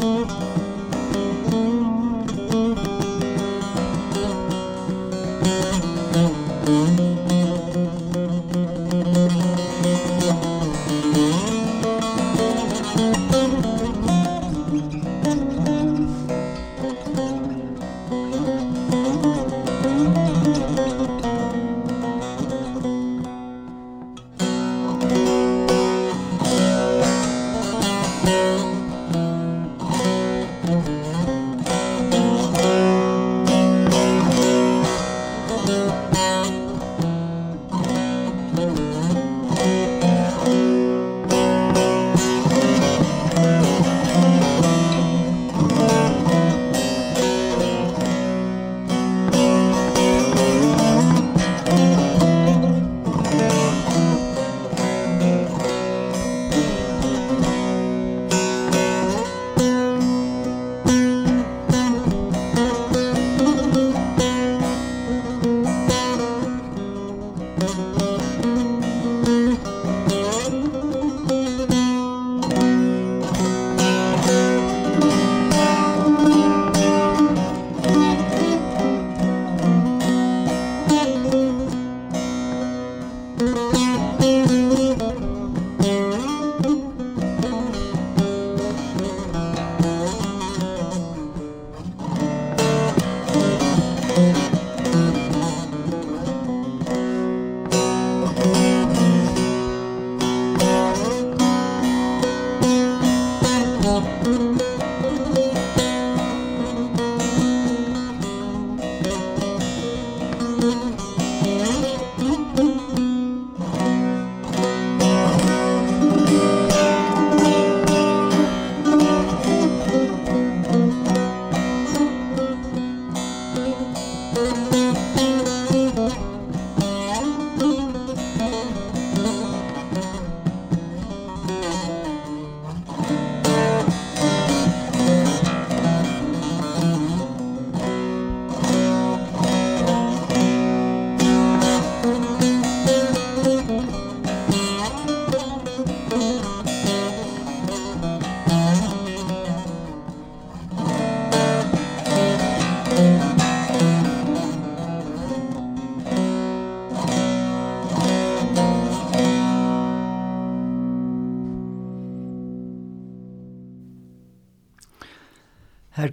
Música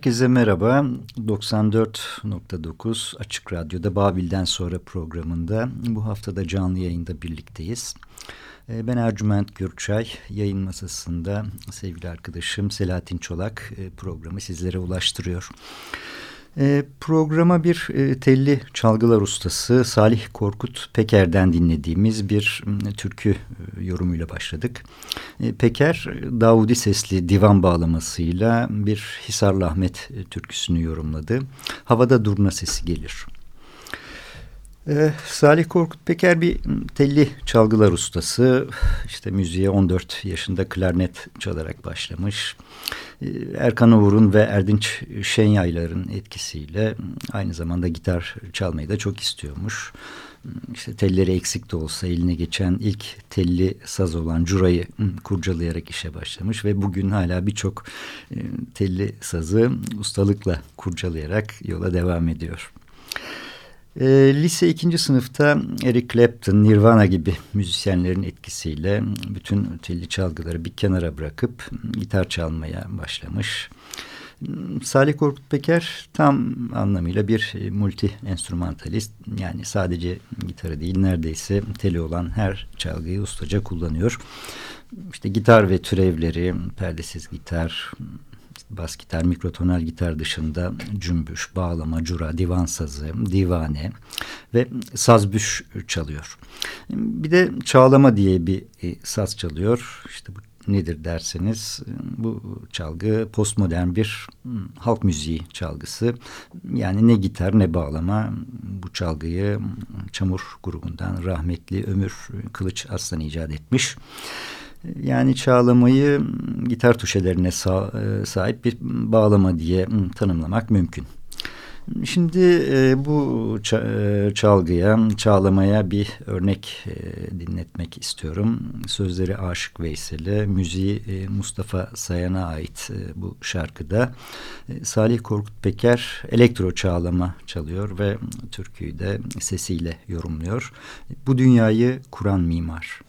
Herkese merhaba. 94.9 Açık Radyo'da Babil'den sonra programında bu haftada canlı yayında birlikteyiz. Ee, ben Ercüment Gürçay, yayın masasında sevgili arkadaşım Selahattin Çolak e, programı sizlere ulaştırıyor. E, programa bir e, telli çalgılar ustası Salih Korkut Peker'den dinlediğimiz bir e, türkü e, yorumuyla başladık. E, Peker, Davudi sesli divan bağlamasıyla bir Hisarlı Ahmet e, türküsünü yorumladı. Havada durna sesi gelir. Ee, Salih Korkut Peker bir telli çalgılar ustası. İşte müziğe 14 yaşında klarnet çalarak başlamış. Ee, Erkan Oğur'un ve Erdinç Şenyaylar'ın etkisiyle aynı zamanda gitar çalmayı da çok istiyormuş. İşte telleri eksik de olsa eline geçen ilk telli saz olan curayı kurcalayarak işe başlamış ve bugün hala birçok e, telli sazı ustalıkla kurcalayarak yola devam ediyor. E, lise ikinci sınıfta Eric Clapton, Nirvana gibi müzisyenlerin etkisiyle bütün telli çalgıları bir kenara bırakıp gitar çalmaya başlamış. Salih Korkut Peker tam anlamıyla bir multi enstrümantalist. Yani sadece gitarı değil neredeyse teli olan her çalgıyı ustaca kullanıyor. İşte gitar ve türevleri, perdesiz gitar, bas gitar, mikrotonal gitar dışında cümbüş, bağlama, cura, divan sazı, divane ve sazbüş çalıyor. Bir de çağlama diye bir e, saz çalıyor. İşte bu nedir derseniz bu çalgı postmodern bir halk müziği çalgısı. Yani ne gitar ne bağlama bu çalgıyı Çamur grubundan rahmetli Ömür Kılıç Aslan icat etmiş. Yani çağlamayı gitar tuşelerine e, sahip bir bağlama diye tanımlamak mümkün. Şimdi bu çalgıya, çağlamaya bir örnek dinletmek istiyorum. Sözleri Aşık Veysel'e, müziği Mustafa Sayan'a ait bu şarkıda. Salih Korkut Peker elektro çağlama çalıyor ve türküyü de sesiyle yorumluyor. Bu dünyayı kuran mimar.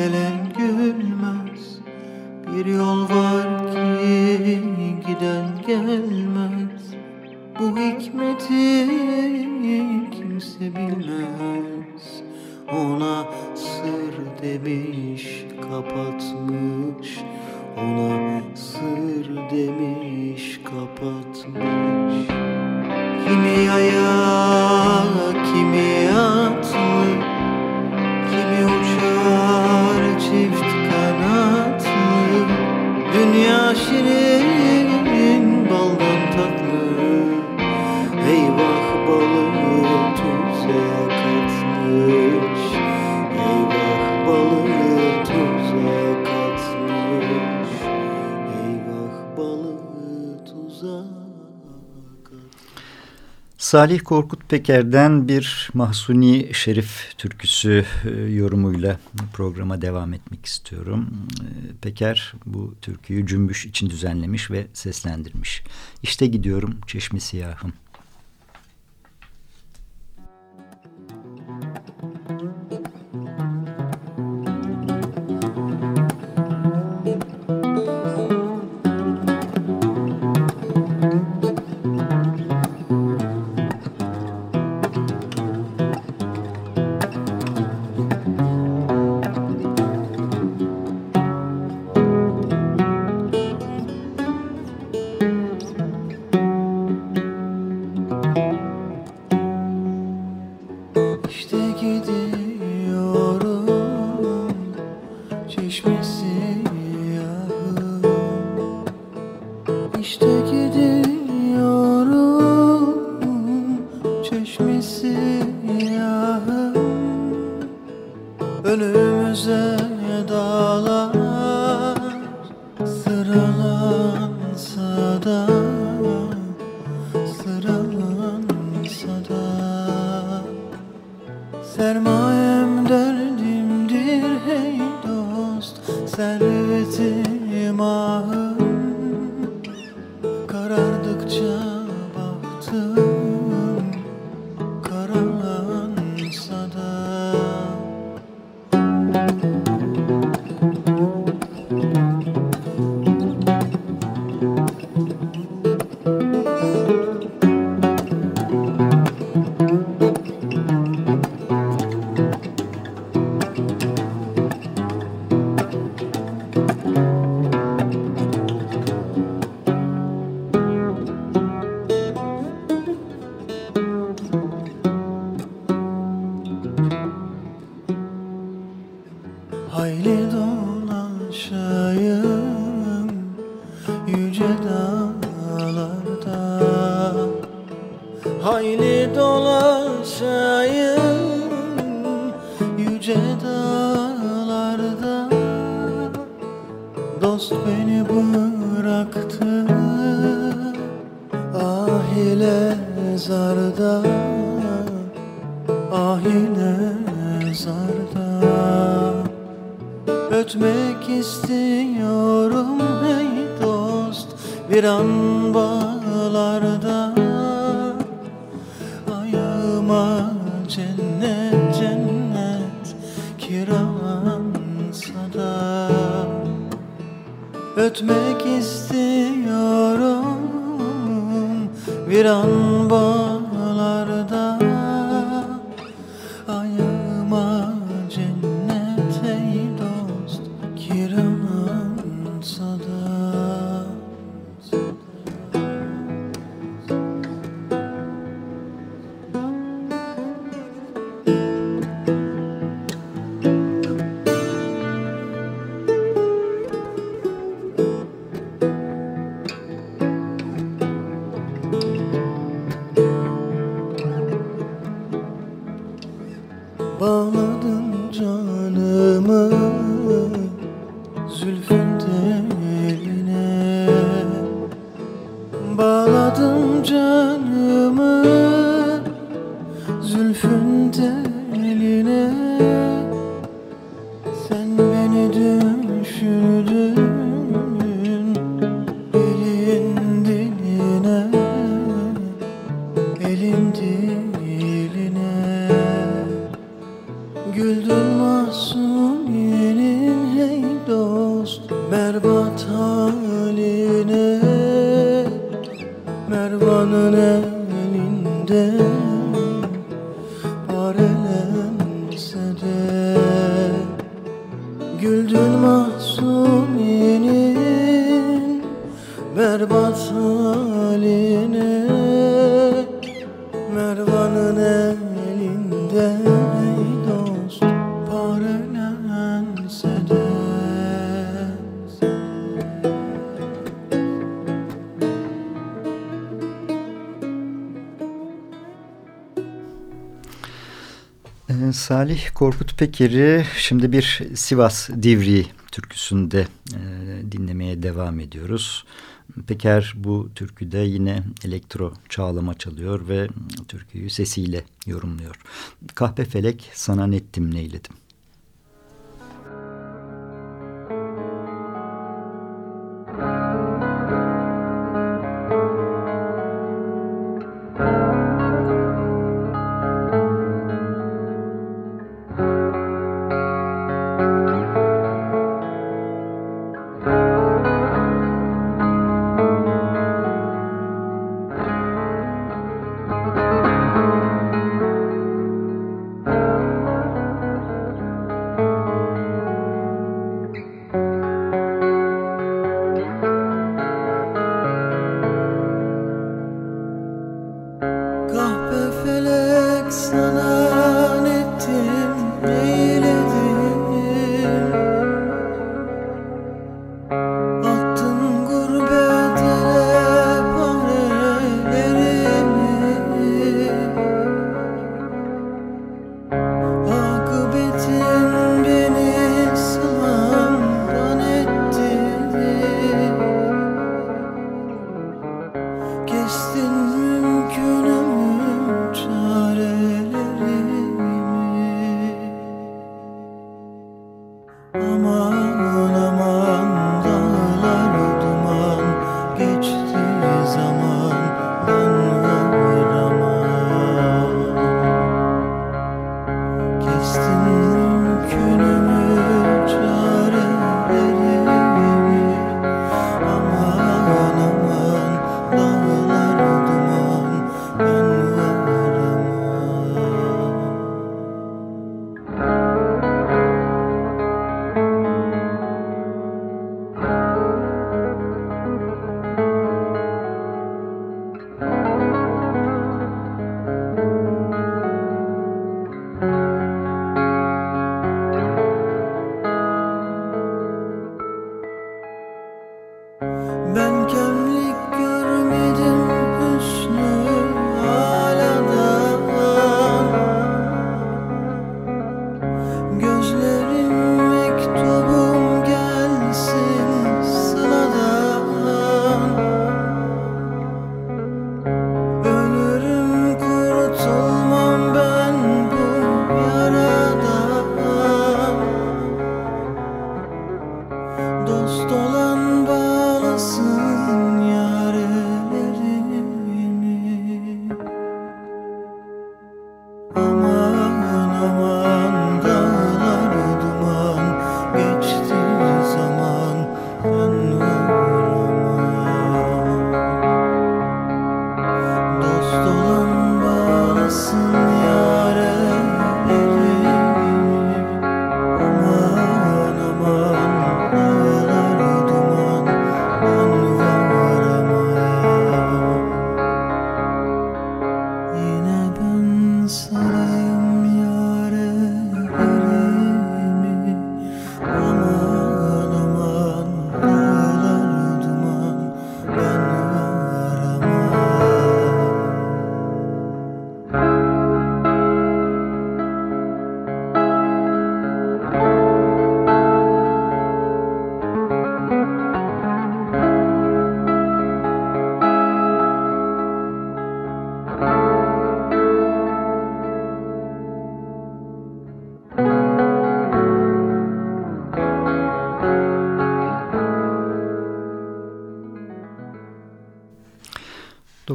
gelen Salih Korkut Peker'den bir Mahsuni Şerif türküsü e, yorumuyla programa devam etmek istiyorum. E, Peker bu türküyü Cümbüş için düzenlemiş ve seslendirmiş. İşte gidiyorum Çeşmi Siyahım. Ah yine zarda. Ötmek istiyorum hey dost Bir an bağlarda Ayağıma cennet cennet kiralansa da. Ötmek istiyorum bir an bağlarda de Parelense de Güldün masumiyenin Berbat haline Salih Korkut Peker'i şimdi bir Sivas Divri türküsünde e, dinlemeye devam ediyoruz. Peker bu türküde yine elektro çağlama çalıyor ve türküyü sesiyle yorumluyor. Kahpe felek sana nettim neyledim.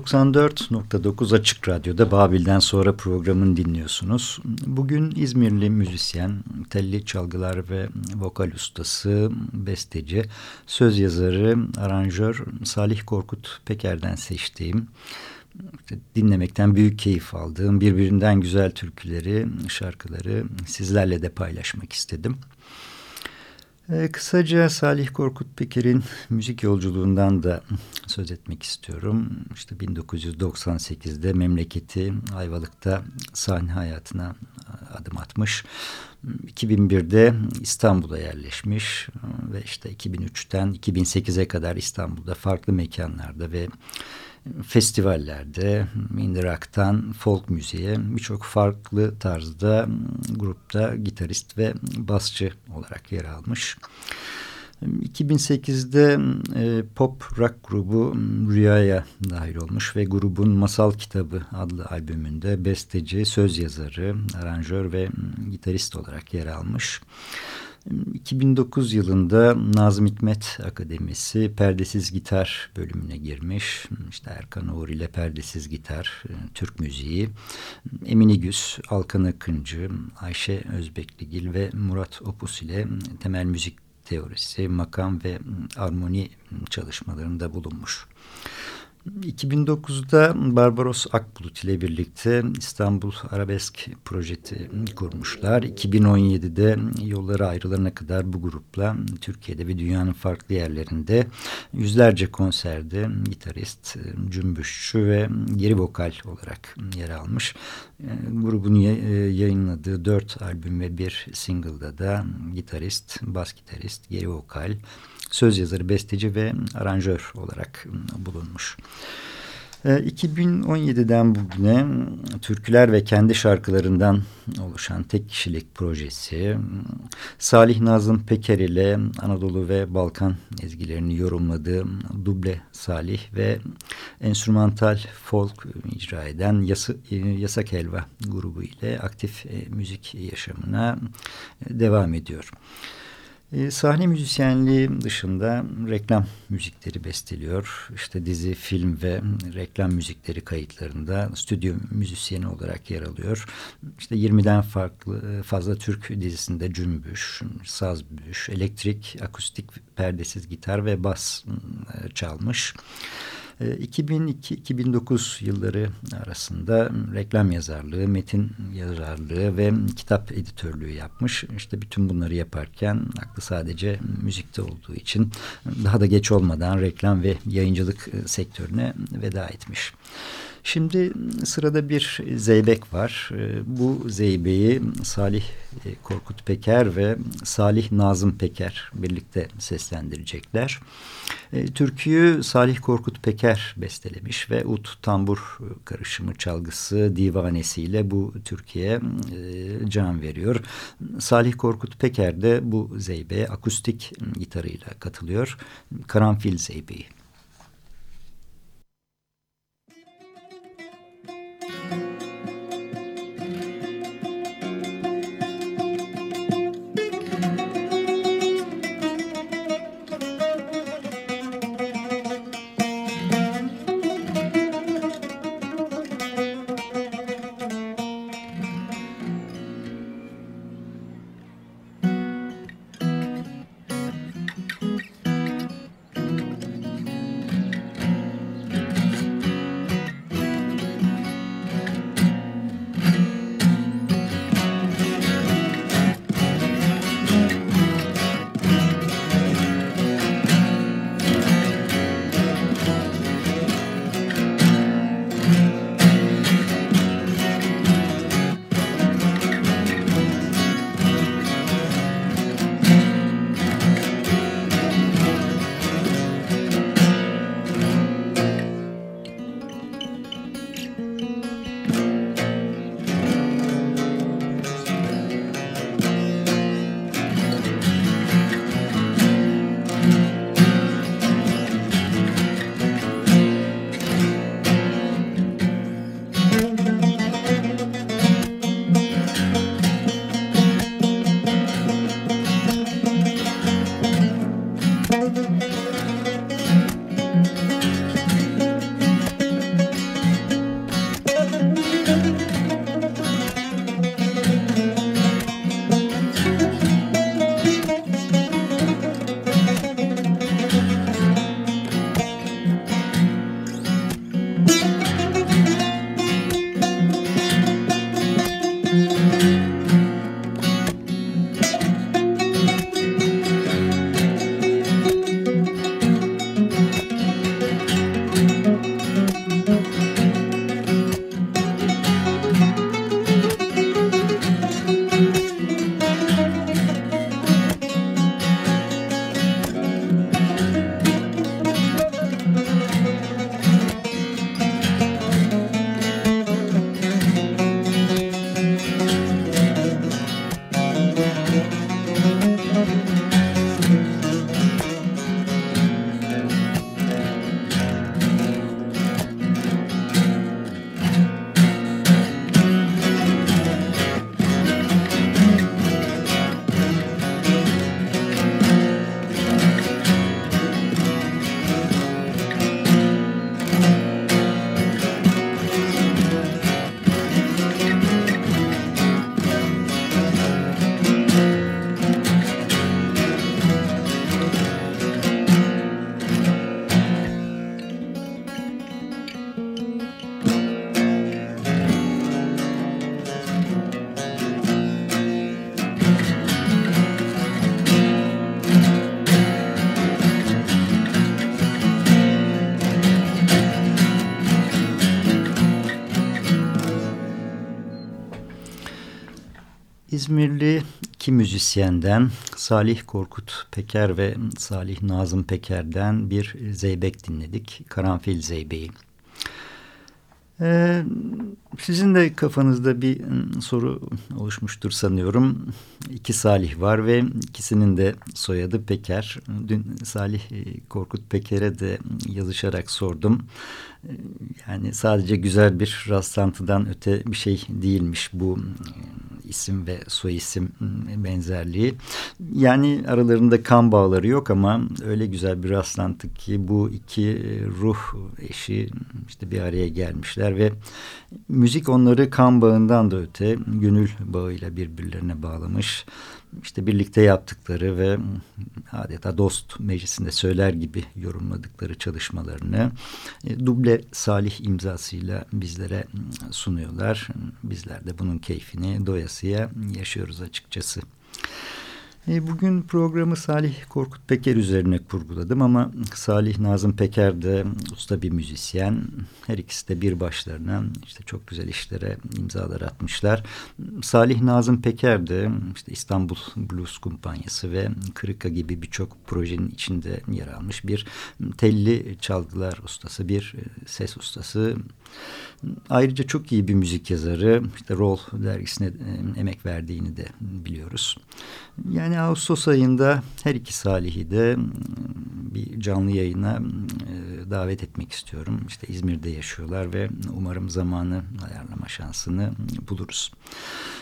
...94.9 Açık Radyo'da Babil'den sonra programını dinliyorsunuz. Bugün İzmirli müzisyen, telli çalgılar ve vokal ustası, besteci, söz yazarı, aranjör Salih Korkut Peker'den seçtiğim... dinlemekten büyük keyif aldığım birbirinden güzel türküleri, şarkıları sizlerle de paylaşmak istedim. Ee, kısaca Salih Korkut Peker'in müzik yolculuğundan da söz etmek istiyorum. İşte 1998'de memleketi Ayvalık'ta sahne hayatına adım atmış. 2001'de İstanbul'a yerleşmiş ve işte 2003'ten 2008'e kadar İstanbul'da farklı mekanlarda ve festivallerde, indie rock'tan folk müziğe birçok farklı tarzda grupta gitarist ve basçı olarak yer almış. 2008'de e, pop rock grubu Rüya'ya dahil olmuş ve grubun Masal Kitabı adlı albümünde besteci, söz yazarı, aranjör ve gitarist olarak yer almış. 2009 yılında Nazım Hikmet Akademisi Perdesiz Gitar bölümüne girmiş. İşte Erkan Uğur ile Perdesiz Gitar, e, Türk müziği, Emine Güz, Alkan Akıncı, Ayşe Özbekligil ve Murat Opus ile temel müzik teorisi, makam ve armoni çalışmalarında bulunmuş. 2009'da Barbaros Akbulut ile birlikte İstanbul Arabesk projesi kurmuşlar. 2017'de yolları ayrılana kadar bu grupla Türkiye'de ve dünyanın farklı yerlerinde yüzlerce konserde gitarist, cümbüşçü ve geri vokal olarak yer almış. Grubun yayınladığı dört albüm ve bir single'da da gitarist, bas gitarist, geri vokal, söz yazarı, besteci ve aranjör olarak bulunmuş. 2017'den e, bugüne türküler ve kendi şarkılarından oluşan tek kişilik projesi Salih Nazım Peker ile Anadolu ve Balkan ezgilerini yorumladığı Duble Salih ve enstrümantal folk icra eden Yası, e, Yasak Helva grubu ile aktif müzik yaşamına devam ediyor. E, sahne müzisyenliği dışında reklam müzikleri besteliyor. İşte dizi, film ve reklam müzikleri kayıtlarında stüdyo müzisyeni olarak yer alıyor. İşte 20'den farklı fazla Türk dizisinde cümbüş, sazbüş, elektrik, akustik, perdesiz gitar ve bas e, çalmış. 2002-2009 ee, yılları arasında reklam yazarlığı, metin yazarlığı ve kitap editörlüğü yapmış. İşte bütün bunları yaparken aklı sadece müzikte olduğu için daha da geç olmadan reklam ve yayıncılık e, sektörüne veda etmiş. Şimdi sırada bir zeybek var. Ee, bu zeybeği Salih e, Korkut Peker ve Salih Nazım Peker birlikte seslendirecekler. Ee, türküyü Salih Korkut Peker bestelemiş ve ut tambur karışımı çalgısı divanesiyle bu Türkiye e, can veriyor. Salih Korkut Peker de bu zeybeğe akustik gitarıyla katılıyor. Karanfil zeybeği. İki müzisyenden Salih Korkut Peker ve Salih Nazım Peker'den bir zeybek dinledik. Karanfil Zeybeği. Ee, sizin de kafanızda bir ıı, soru oluşmuştur sanıyorum. İki Salih var ve ikisinin de soyadı Peker. Dün Salih Korkut Peker'e de yazışarak sordum. Yani sadece güzel bir rastlantıdan öte bir şey değilmiş bu isim ve soy isim benzerliği. Yani aralarında kan bağları yok ama öyle güzel bir rastlantı ki bu iki ruh eşi işte bir araya gelmişler ve müzik onları kan bağından da öte gönül bağıyla birbirlerine bağlamış işte birlikte yaptıkları ve adeta dost meclisinde söyler gibi yorumladıkları çalışmalarını e, duble Salih imzasıyla bizlere sunuyorlar. Bizler de bunun keyfini doyasıya yaşıyoruz açıkçası. E, bugün programı Salih Korkut Peker üzerine kurguladım ama Salih Nazım Peker de usta bir müzisyen. Her ikisi de bir başlarına işte çok güzel işlere imzalar atmışlar. Salih Nazım Peker de işte İstanbul Blues Kumpanyası ve Kırıka gibi birçok projenin içinde yer almış bir telli çalgılar ustası, bir e, ses ustası. Ayrıca çok iyi bir müzik yazarı. İşte Roll dergisine e, emek verdiğini de biliyoruz. Yani Ağustos ayında her iki Salih'i de bir canlı yayına e, davet etmek istiyorum. İşte İzmir'de yaşıyorlar ve umarım zamanı ayarlama şansını buluruz.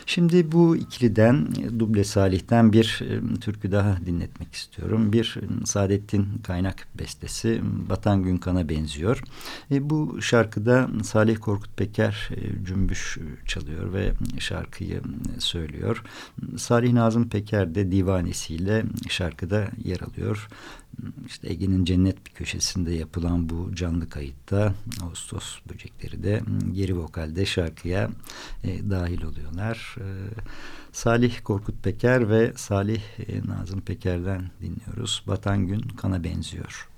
Şimdi bu ikiliden Duble Salih'ten bir e, türkü daha dinletmek istiyorum. Bir Saadettin Kaynak bestesi Batan Gün Kan'a benziyor. E, bu şarkıda Salih Korkut Peker e, cümbüş çalıyor ve şarkıyı söylüyor. Salih Nazım Peker de divanesiyle şarkıda yer alıyor. İşte Ege'nin cennet bir köşesinde yapılan bu canlı kayıtta Ağustos böcekleri de geri vokalde şarkıya e, dahil oluyorlar. E, Salih Korkut Peker ve Salih e, Nazım Peker'den dinliyoruz. Batan Gün Kana Benziyor.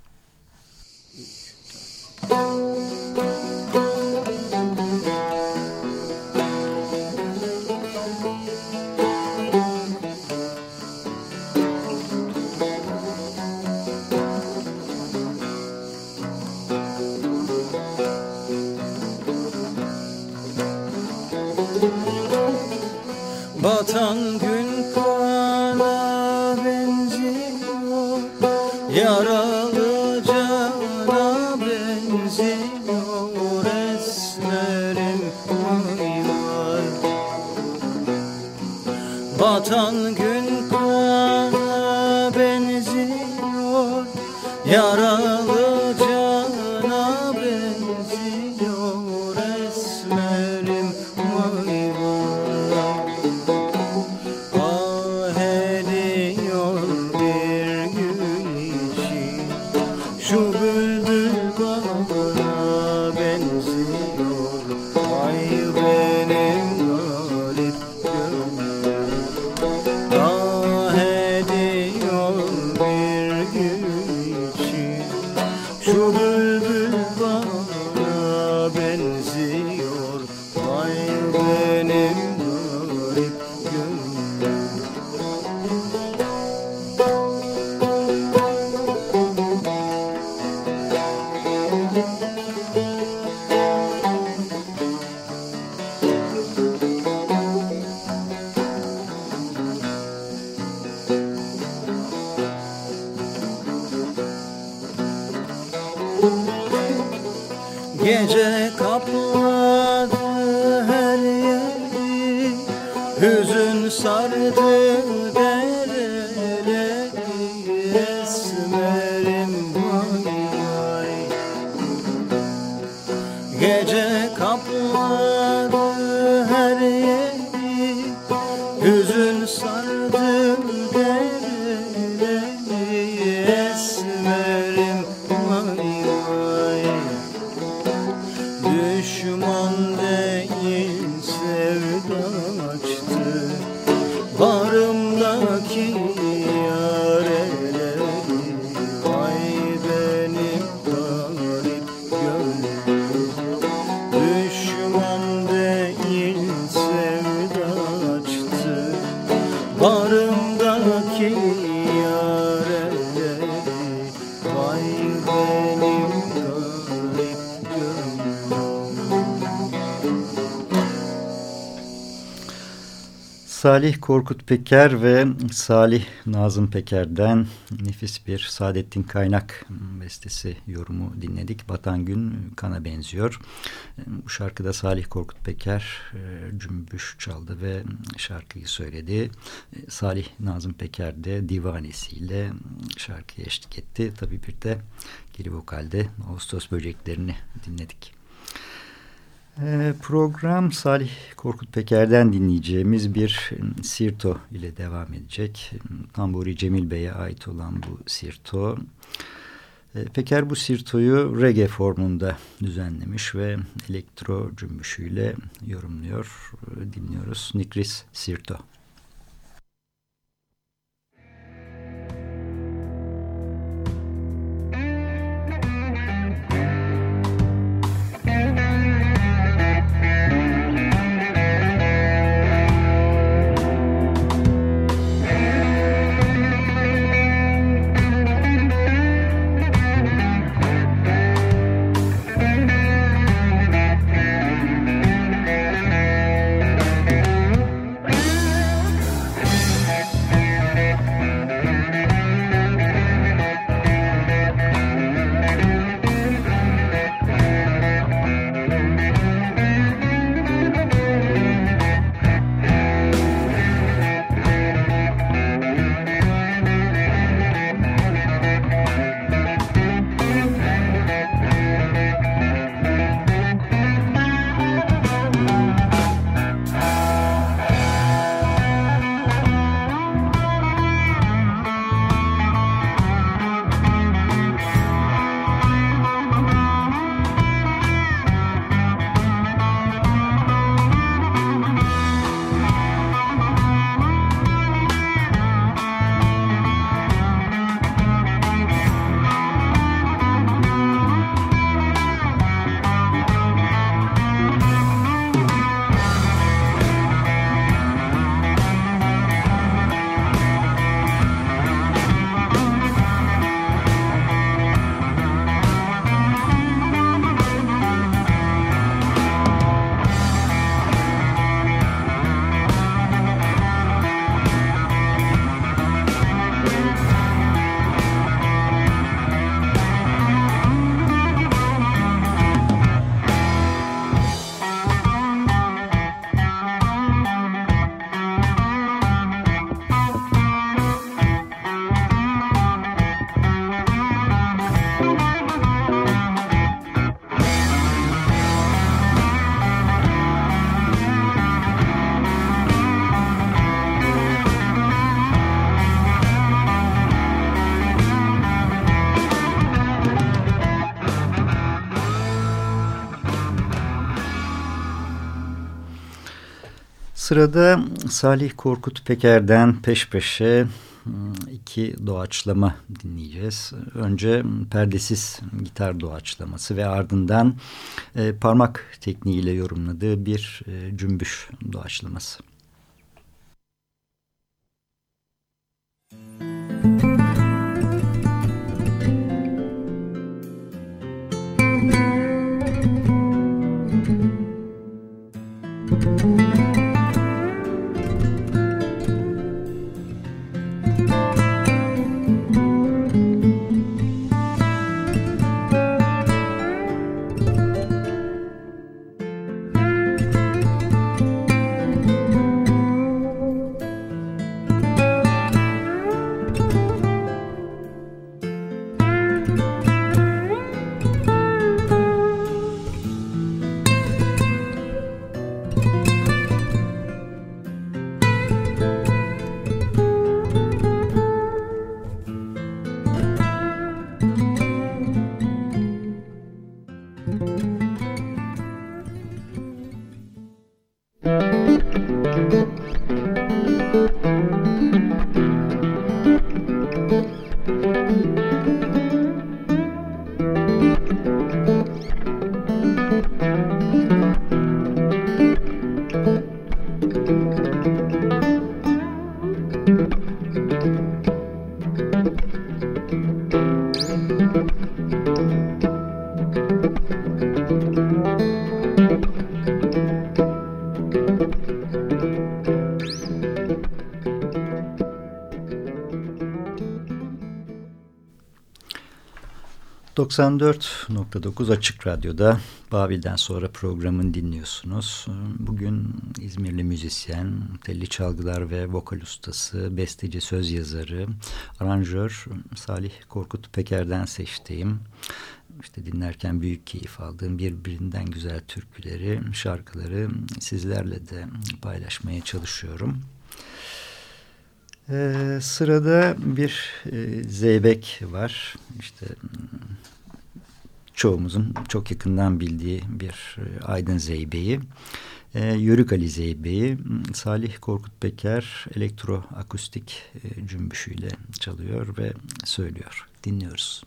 Korkut Peker ve Salih Nazım Peker'den nefis bir Saadettin Kaynak bestesi yorumu dinledik. Batan Gün Kana benziyor. Bu şarkıda Salih Korkut Peker e, cümbüş çaldı ve şarkıyı söyledi. E, Salih Nazım Peker de divanesiyle şarkıya eşlik etti. Tabii bir de geri vokalde Ağustos böceklerini dinledik. Ee, program Salih Korkut Peker'den dinleyeceğimiz bir ıı, sirto ile devam edecek. Tamburi Cemil Bey'e ait olan bu sirto. Ee, Peker bu sirtoyu reggae formunda düzenlemiş ve elektro cümbüşüyle yorumluyor. Ee, dinliyoruz. Nikris Sirto. Sırada Salih Korkut Peker'den peş peşe hmm, iki doğaçlama dinleyeceğiz. Önce perdesiz gitar doğaçlaması ve ardından e, parmak tekniğiyle yorumladığı bir e, cümbüş doğaçlaması. 94.9 Açık Radyo'da Babil'den sonra programın dinliyorsunuz. Bugün İzmirli müzisyen, telli çalgılar ve vokal ustası, besteci, söz yazarı, aranjör Salih Korkut Peker'den seçtiğim, işte dinlerken büyük keyif aldığım birbirinden güzel türküleri, şarkıları sizlerle de paylaşmaya çalışıyorum. Ee, sırada bir e, zeybek var. İşte çoğumuzun çok yakından bildiği bir e, Aydın Zeybe'yi. E, Yörük Ali Zeybe'yi Salih Korkut Peker elektroakustik e, cümbüşüyle çalıyor ve söylüyor. Dinliyoruz.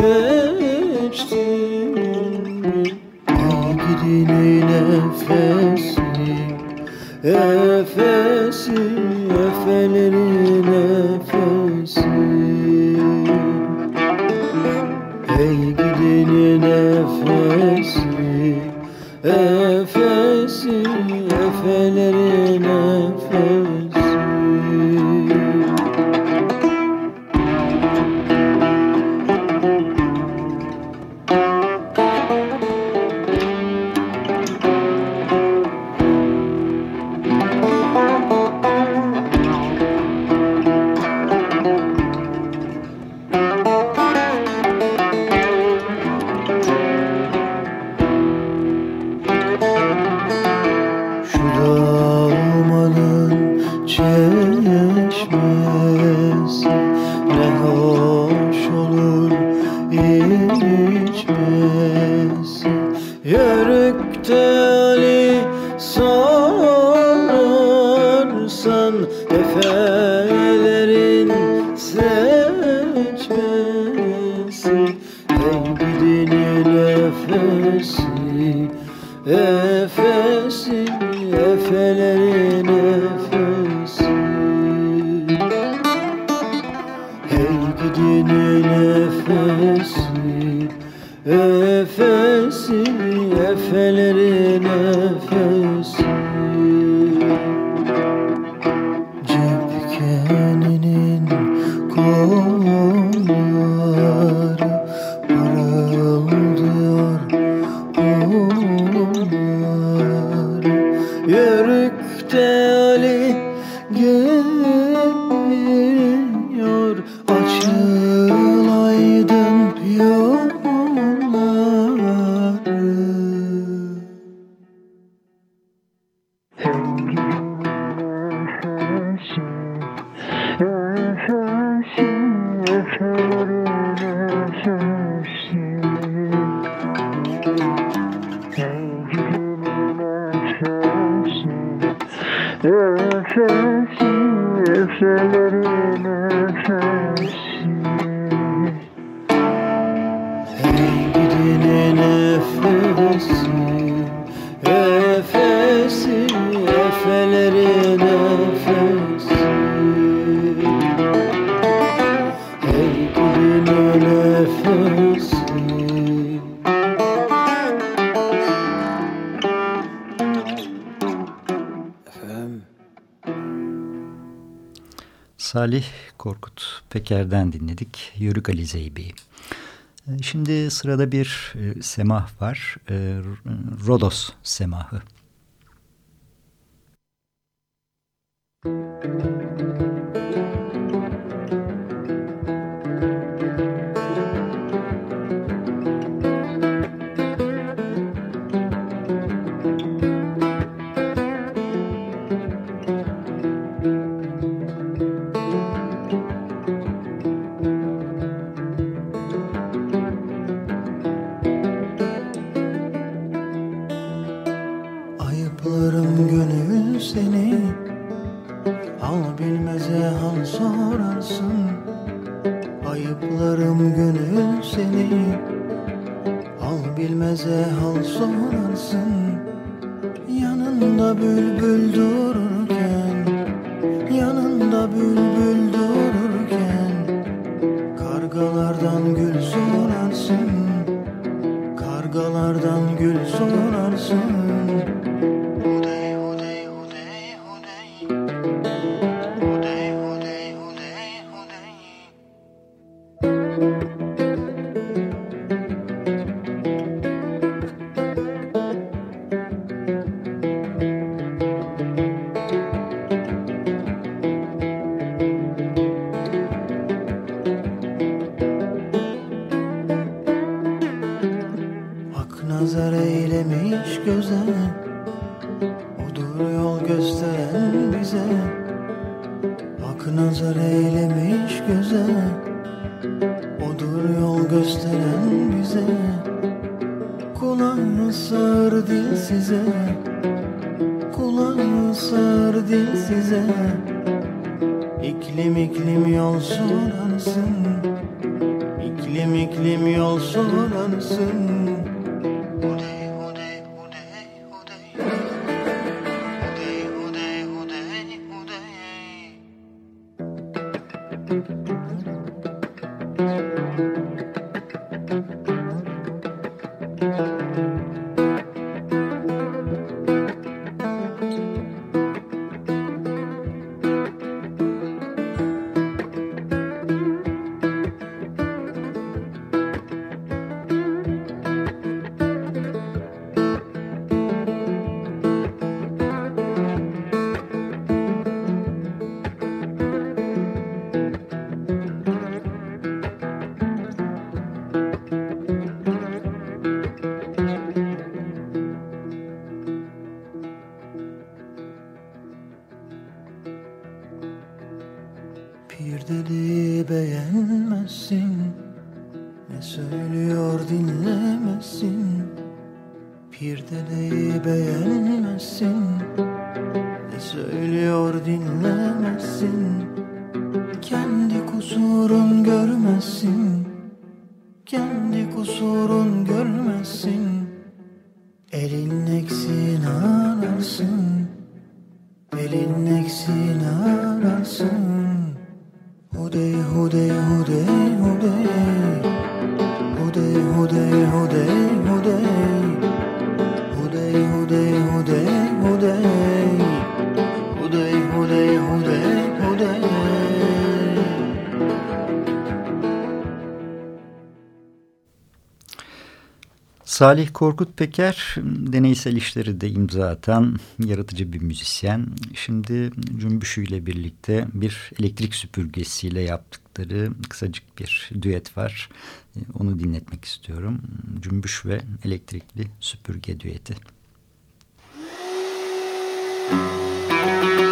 그 oh. Korkut Peker'den dinledik. Yörük Ali Zeybi. Ee, şimdi sırada bir e, semah var. E, Rodos semahı. Müzik Música Salih Korkut Peker deneysel işleri de imza yaratıcı bir müzisyen. Şimdi Cümbüşü ile birlikte bir elektrik süpürgesiyle yaptıkları kısacık bir düet var. Onu dinletmek istiyorum. Cümbüş ve elektrikli süpürge düeti. Müzik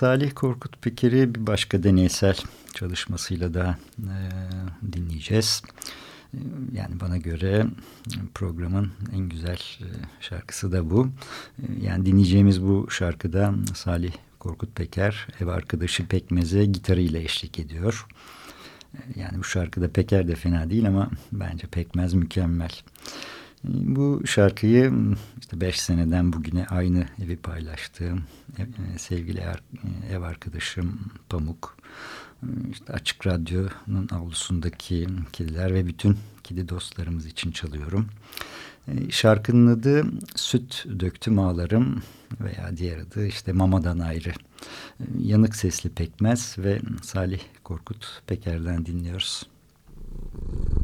Salih Korkut Peker'i bir başka deneysel çalışmasıyla da e, dinleyeceğiz. Ee, yani bana göre programın en güzel e, şarkısı da bu. Ee, yani dinleyeceğimiz bu şarkıda Salih Korkut Peker ev arkadaşı Pekmez'e gitarıyla eşlik ediyor. Yani bu şarkıda Peker de fena değil ama bence Pekmez mükemmel. Bu şarkıyı işte beş seneden bugüne aynı evi paylaştığım e, sevgili er, ev arkadaşım Pamuk, işte Açık Radyo'nun avlusundaki kediler ve bütün kedi dostlarımız için çalıyorum. E, şarkının adı Süt Döktüm Ağlarım veya diğer adı işte Mamadan Ayrı. E, yanık Sesli Pekmez ve Salih Korkut Peker'den dinliyoruz. Müzik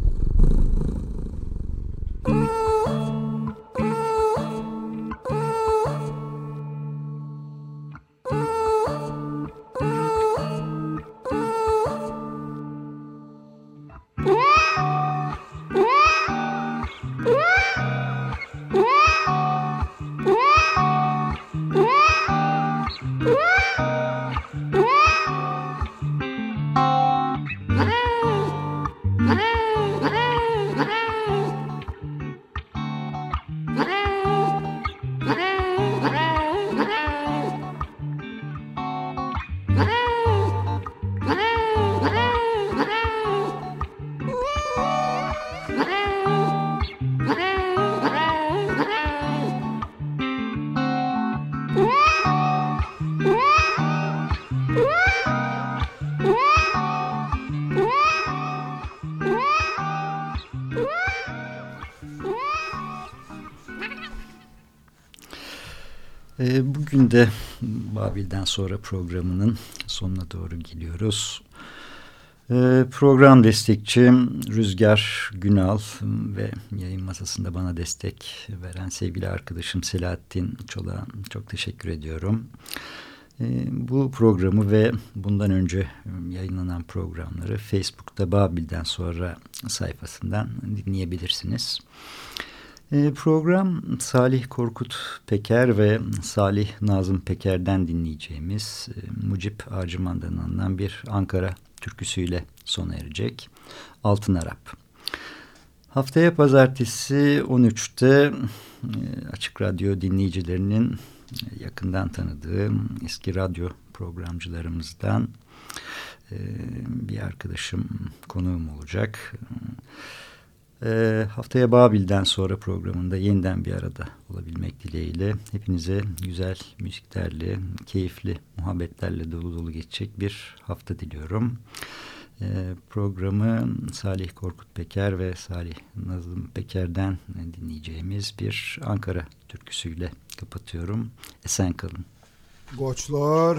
sonra programının sonuna doğru geliyoruz. E, program destekçim Rüzgar Günal ve yayın masasında bana destek veren sevgili arkadaşım Selahattin Çolak'a çok teşekkür ediyorum. E, bu programı ve bundan önce yayınlanan programları Facebook'ta Babil'den sonra sayfasından dinleyebilirsiniz. E, program Salih Korkut Peker ve Salih Nazım Peker'den dinleyeceğimiz e, Mucip Arcıman'dan alınan bir Ankara türküsüyle sona erecek. Altın Arap. Haftaya pazartesi 13'te e, Açık Radyo dinleyicilerinin yakından tanıdığım eski radyo programcılarımızdan bir arkadaşım konuğum olacak. E, haftaya Babil'den sonra programında yeniden bir arada olabilmek dileğiyle hepinize güzel müziklerle, keyifli muhabbetlerle dolu dolu geçecek bir hafta diliyorum. E, programı Salih Korkut Peker ve Salih Nazım Peker'den dinleyeceğimiz bir Ankara türküsüyle kapatıyorum. Esen kalın. Goçlar.